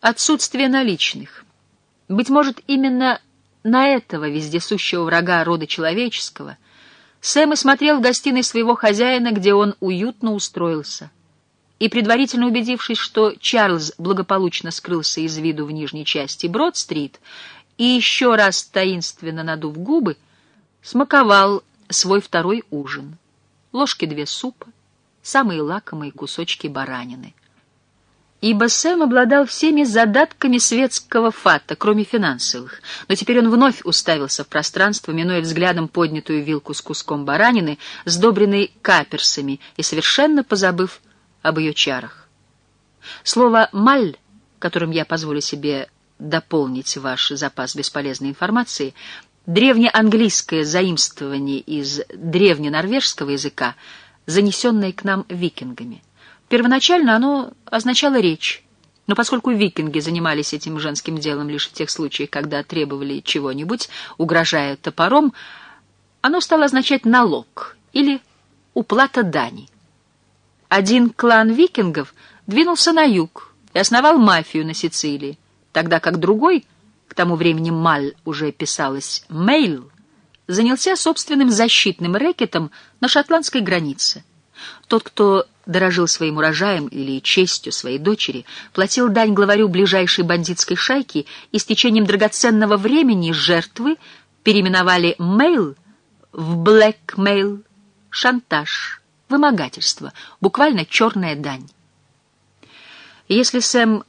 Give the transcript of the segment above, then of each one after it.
отсутствие наличных. Быть может, именно на этого вездесущего врага рода человеческого Сэм и смотрел в гостиной своего хозяина, где он уютно устроился. И, предварительно убедившись, что Чарльз благополучно скрылся из виду в нижней части Брод-стрит, и еще раз таинственно надув губы, смаковал свой второй ужин. Ложки две супа, самые лакомые кусочки баранины ибо Сэм обладал всеми задатками светского фата, кроме финансовых. Но теперь он вновь уставился в пространство, минуя взглядом поднятую вилку с куском баранины, сдобренной каперсами, и совершенно позабыв об ее чарах. Слово «маль», которым я позволю себе дополнить ваш запас бесполезной информации, древнеанглийское заимствование из древненорвежского языка, занесенное к нам викингами — Первоначально оно означало речь, но поскольку викинги занимались этим женским делом лишь в тех случаях, когда требовали чего-нибудь, угрожая топором, оно стало означать налог или уплата дани. Один клан викингов двинулся на юг и основал мафию на Сицилии, тогда как другой, к тому времени Маль уже писалось Мейл, занялся собственным защитным рэкетом на шотландской границе. Тот, кто дорожил своим урожаем или честью своей дочери, платил дань главарю ближайшей бандитской шайки и с течением драгоценного времени жертвы переименовали «mail» в «blackmail», «шантаж», «вымогательство», буквально «черная дань». Если Сэм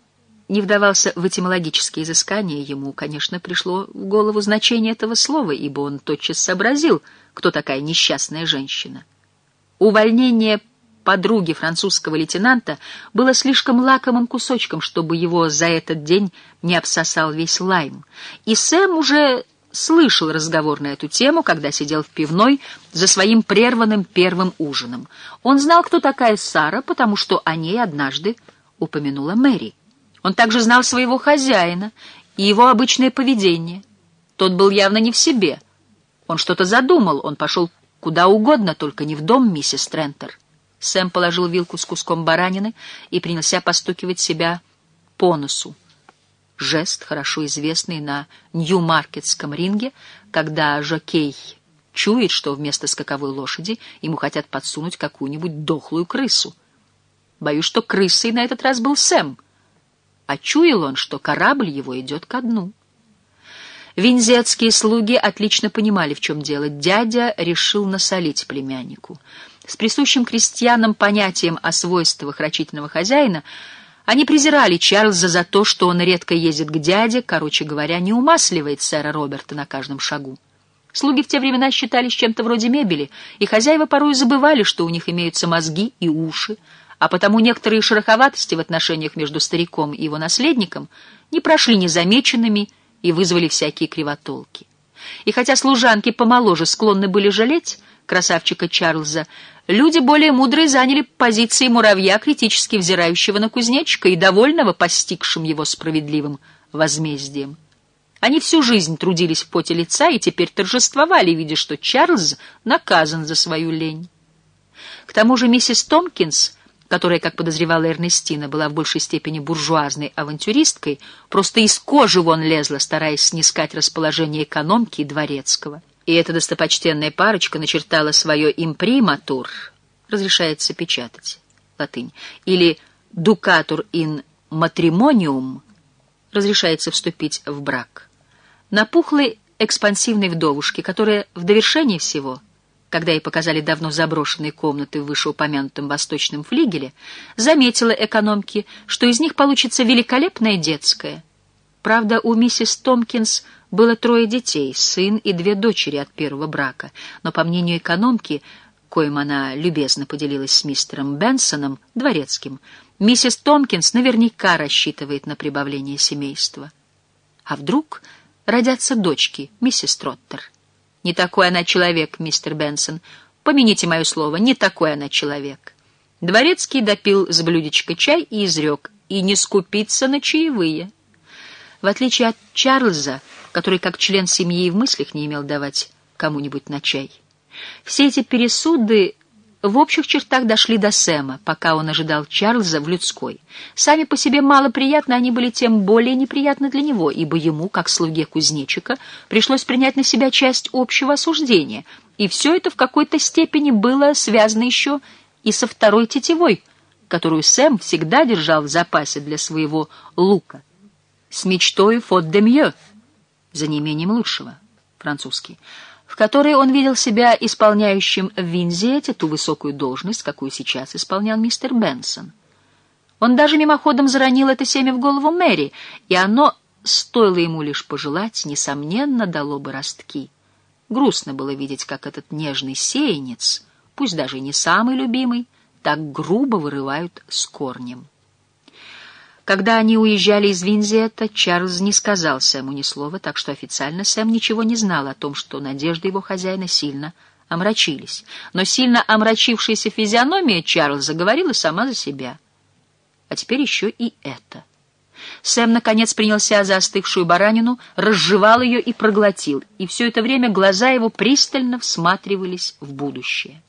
не вдавался в этимологические изыскания, ему, конечно, пришло в голову значение этого слова, ибо он тотчас сообразил, кто такая несчастная женщина. Увольнение подруги французского лейтенанта было слишком лакомым кусочком, чтобы его за этот день не обсосал весь лайм. И Сэм уже слышал разговор на эту тему, когда сидел в пивной за своим прерванным первым ужином. Он знал, кто такая Сара, потому что о ней однажды упомянула Мэри. Он также знал своего хозяина и его обычное поведение. Тот был явно не в себе. Он что-то задумал, он пошел куда угодно, только не в дом миссис Трентер. Сэм положил вилку с куском баранины и принялся постукивать себя по носу. Жест, хорошо известный на Нью-Маркетском ринге, когда жокей чует, что вместо скаковой лошади ему хотят подсунуть какую-нибудь дохлую крысу. Боюсь, что крысой на этот раз был Сэм, а чуял он, что корабль его идет ко дну. Винзетские слуги отлично понимали, в чем дело. Дядя решил насолить племяннику — с присущим крестьянам понятием о свойствах рачительного хозяина, они презирали Чарльза за то, что он редко ездит к дяде, короче говоря, не умасливает сэра Роберта на каждом шагу. Слуги в те времена считались чем-то вроде мебели, и хозяева порой забывали, что у них имеются мозги и уши, а потому некоторые шероховатости в отношениях между стариком и его наследником не прошли незамеченными и вызвали всякие кривотолки. И хотя служанки помоложе склонны были жалеть красавчика Чарльза, Люди более мудрые заняли позиции муравья, критически взирающего на кузнечика и довольного постигшим его справедливым возмездием. Они всю жизнь трудились в поте лица и теперь торжествовали, видя, что Чарльз наказан за свою лень. К тому же миссис Томпкинс, которая, как подозревала Эрнестина, была в большей степени буржуазной авантюристкой, просто из кожи вон лезла, стараясь снискать расположение экономки и дворецкого. И эта достопочтенная парочка начертала свое имприматур, разрешается печатать, латынь, или дукатур ин матримониум, разрешается вступить в брак, на пухлой экспансивной вдовушке, которая в довершении всего, когда ей показали давно заброшенные комнаты в вышеупомянутом восточном флигеле, заметила экономке, что из них получится великолепная детская. Правда, у миссис Томпкинс было трое детей, сын и две дочери от первого брака, но, по мнению экономки, коим она любезно поделилась с мистером Бенсоном, дворецким, миссис Томпкинс наверняка рассчитывает на прибавление семейства. А вдруг родятся дочки, миссис Троттер? Не такой она человек, мистер Бенсон. Помяните мое слово, не такой она человек. Дворецкий допил с блюдечка чай и изрек, и не скупиться на чаевые. В отличие от Чарльза, который как член семьи и в мыслях не имел давать кому-нибудь на чай. Все эти пересуды в общих чертах дошли до Сэма, пока он ожидал Чарльза в людской. Сами по себе малоприятны они были тем более неприятны для него, ибо ему, как слуге кузнечика, пришлось принять на себя часть общего осуждения, и все это в какой-то степени было связано еще и со второй тетивой, которую Сэм всегда держал в запасе для своего лука, с мечтой «Фот де мье» за неимением лучшего, французский, в которой он видел себя исполняющим в Винзете ту высокую должность, какую сейчас исполнял мистер Бенсон. Он даже мимоходом заронил это семя в голову Мэри, и оно, стоило ему лишь пожелать, несомненно, дало бы ростки. Грустно было видеть, как этот нежный сеянец, пусть даже не самый любимый, так грубо вырывают с корнем. Когда они уезжали из Винзиэта, Чарльз не сказал Сэму ни слова, так что официально Сэм ничего не знал о том, что надежды его хозяина сильно омрачились. Но сильно омрачившаяся физиономия Чарльза говорила сама за себя. А теперь еще и это. Сэм, наконец, принялся за остывшую баранину, разжевал ее и проглотил, и все это время глаза его пристально всматривались в будущее.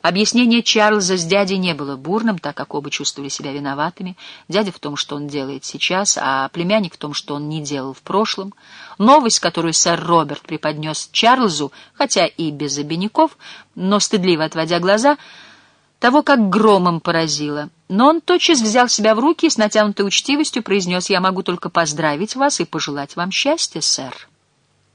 Объяснение Чарльза с дядей не было бурным, так как оба чувствовали себя виноватыми. Дядя в том, что он делает сейчас, а племянник в том, что он не делал в прошлом. Новость, которую сэр Роберт преподнес Чарльзу, хотя и без обиняков, но стыдливо отводя глаза, того как громом поразила. Но он тотчас взял себя в руки и с натянутой учтивостью произнес «Я могу только поздравить вас и пожелать вам счастья, сэр».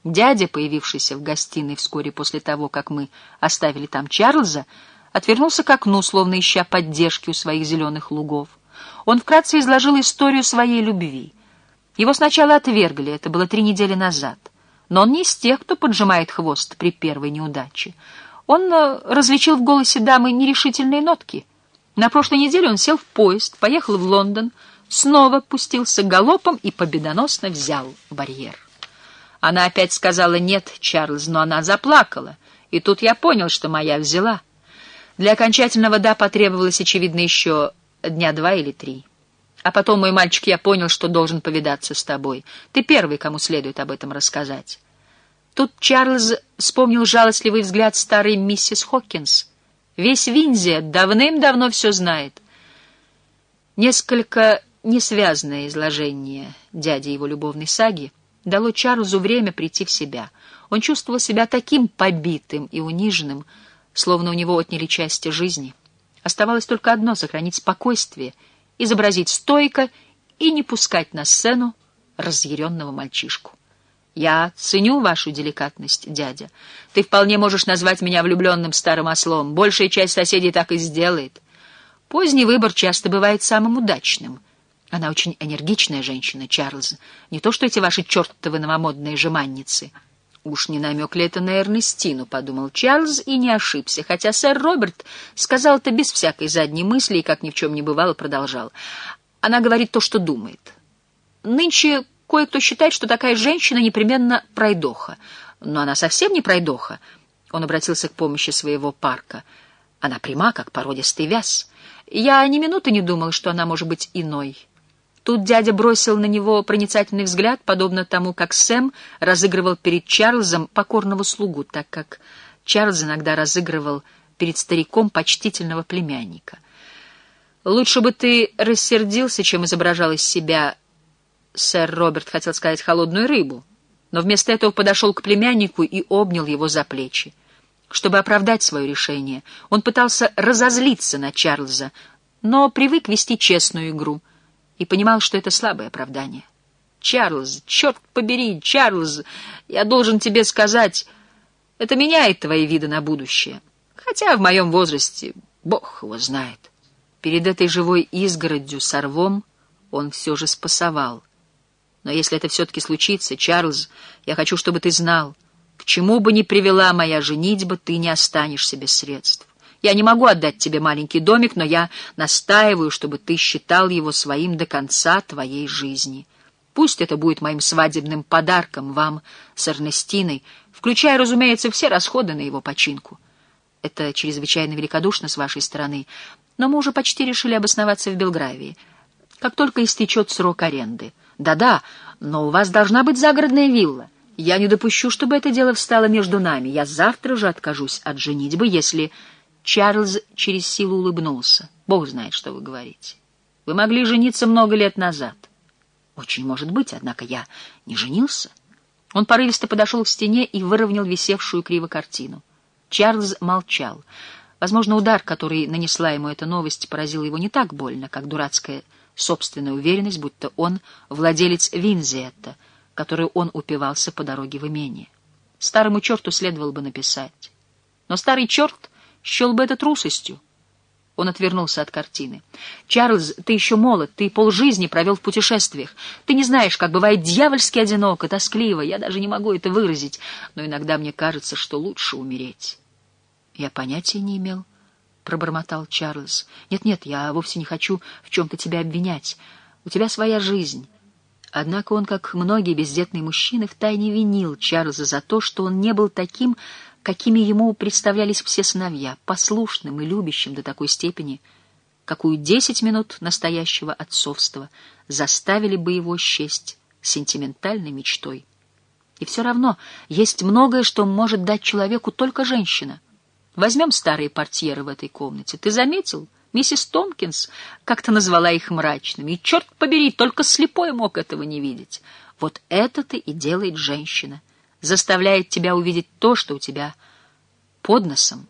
Дядя, появившийся в гостиной вскоре после того, как мы оставили там Чарльза, отвернулся к окну, словно ища поддержки у своих зеленых лугов. Он вкратце изложил историю своей любви. Его сначала отвергли, это было три недели назад. Но он не из тех, кто поджимает хвост при первой неудаче. Он э, различил в голосе дамы нерешительные нотки. На прошлой неделе он сел в поезд, поехал в Лондон, снова пустился галопом и победоносно взял барьер. Она опять сказала «нет, Чарльз», но она заплакала, и тут я понял, что моя взяла. Для окончательного «да» потребовалось, очевидно, еще дня два или три. А потом, мой мальчик, я понял, что должен повидаться с тобой. Ты первый, кому следует об этом рассказать. Тут Чарльз вспомнил жалостливый взгляд старой миссис Хокинс. Весь Винзия давным-давно все знает. Несколько несвязное изложение дяди его любовной саги дало Чарльзу время прийти в себя. Он чувствовал себя таким побитым и униженным, словно у него отняли части жизни. Оставалось только одно — сохранить спокойствие, изобразить стойко и не пускать на сцену разъяренного мальчишку. «Я ценю вашу деликатность, дядя. Ты вполне можешь назвать меня влюбленным старым ослом. Большая часть соседей так и сделает. Поздний выбор часто бывает самым удачным. Она очень энергичная женщина, Чарльз. Не то что эти ваши чертовы новомодные жеманницы». «Уж не намек ли это на Эрнестину?» — подумал Чарльз и не ошибся, хотя сэр Роберт сказал это без всякой задней мысли и, как ни в чем не бывало, продолжал. Она говорит то, что думает. Нынче кое-кто считает, что такая женщина непременно пройдоха. Но она совсем не пройдоха. Он обратился к помощи своего парка. Она пряма, как породистый вяз. Я ни минуты не думал, что она может быть иной. Тут дядя бросил на него проницательный взгляд, подобно тому, как Сэм разыгрывал перед Чарльзом покорного слугу, так как Чарльз иногда разыгрывал перед стариком почтительного племянника. «Лучше бы ты рассердился, чем изображал из себя...» Сэр Роберт хотел сказать «холодную рыбу», но вместо этого подошел к племяннику и обнял его за плечи. Чтобы оправдать свое решение, он пытался разозлиться на Чарльза, но привык вести честную игру — и понимал, что это слабое оправдание. «Чарльз, черт побери, Чарльз, я должен тебе сказать, это меняет твои виды на будущее. Хотя в моем возрасте, бог его знает». Перед этой живой изгородью с орвом он все же спасовал. Но если это все-таки случится, Чарльз, я хочу, чтобы ты знал, к чему бы ни привела моя женитьба, ты не останешься без средств. Я не могу отдать тебе маленький домик, но я настаиваю, чтобы ты считал его своим до конца твоей жизни. Пусть это будет моим свадебным подарком вам с Эрнестиной, включая, разумеется, все расходы на его починку. Это чрезвычайно великодушно с вашей стороны, но мы уже почти решили обосноваться в Белгравии. Как только истечет срок аренды. Да-да, но у вас должна быть загородная вилла. Я не допущу, чтобы это дело встало между нами. Я завтра же откажусь от женитьбы, если Чарльз через силу улыбнулся. «Бог знает, что вы говорите. Вы могли жениться много лет назад». «Очень может быть, однако я не женился». Он порывисто подошел к стене и выровнял висевшую криво картину. Чарльз молчал. Возможно, удар, который нанесла ему эта новость, поразил его не так больно, как дурацкая собственная уверенность, будто он владелец Винзиетта, которую он упивался по дороге в имение. Старому черту следовало бы написать. Но старый черт счел бы это трусостью. Он отвернулся от картины. «Чарльз, ты еще молод, ты полжизни провел в путешествиях. Ты не знаешь, как бывает дьявольски одиноко, тоскливо. Я даже не могу это выразить, но иногда мне кажется, что лучше умереть». «Я понятия не имел», — пробормотал Чарльз. «Нет-нет, я вовсе не хочу в чем-то тебя обвинять. У тебя своя жизнь». Однако он, как многие бездетные мужчины, втайне винил Чарльза за то, что он не был таким, какими ему представлялись все сыновья, послушным и любящим до такой степени, какую десять минут настоящего отцовства заставили бы его счесть сентиментальной мечтой. И все равно есть многое, что может дать человеку только женщина. Возьмем старые портьеры в этой комнате. Ты заметил? Миссис Томпкинс как-то назвала их мрачными. И, черт побери, только слепой мог этого не видеть. Вот это-то и делает женщина. Заставляет тебя увидеть то, что у тебя под носом,